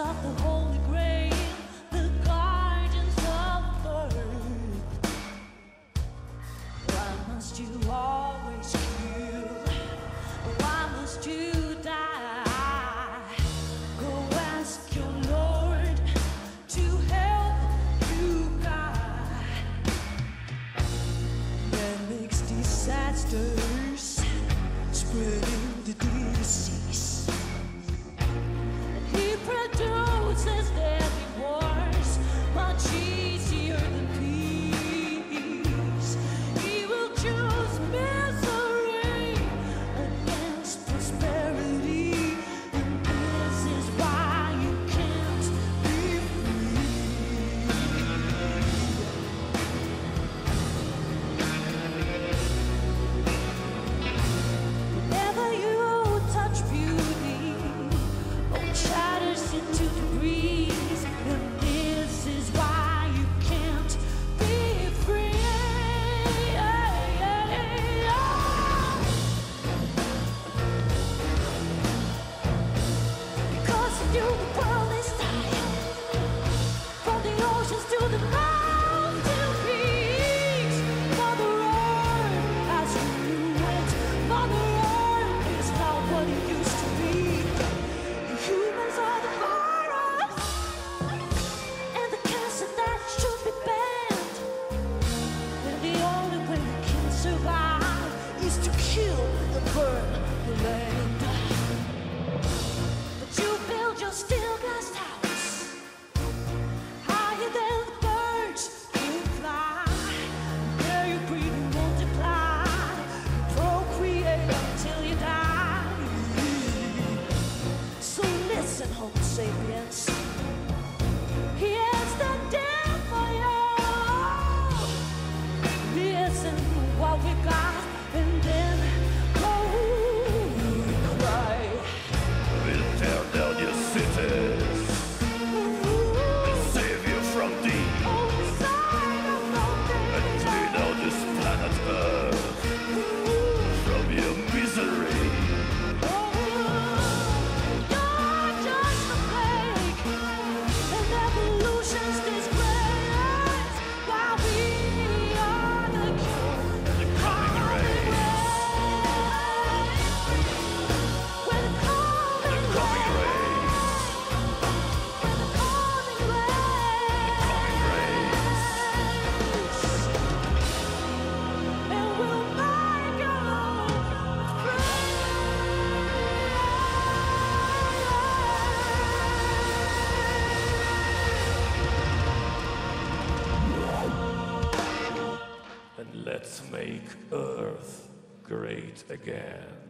of the Holy Grail, the guardians of earth. Why must you always kill? Why must you die? Go ask your Lord to help you guide. Man makes disasters spreading. You make Earth great again.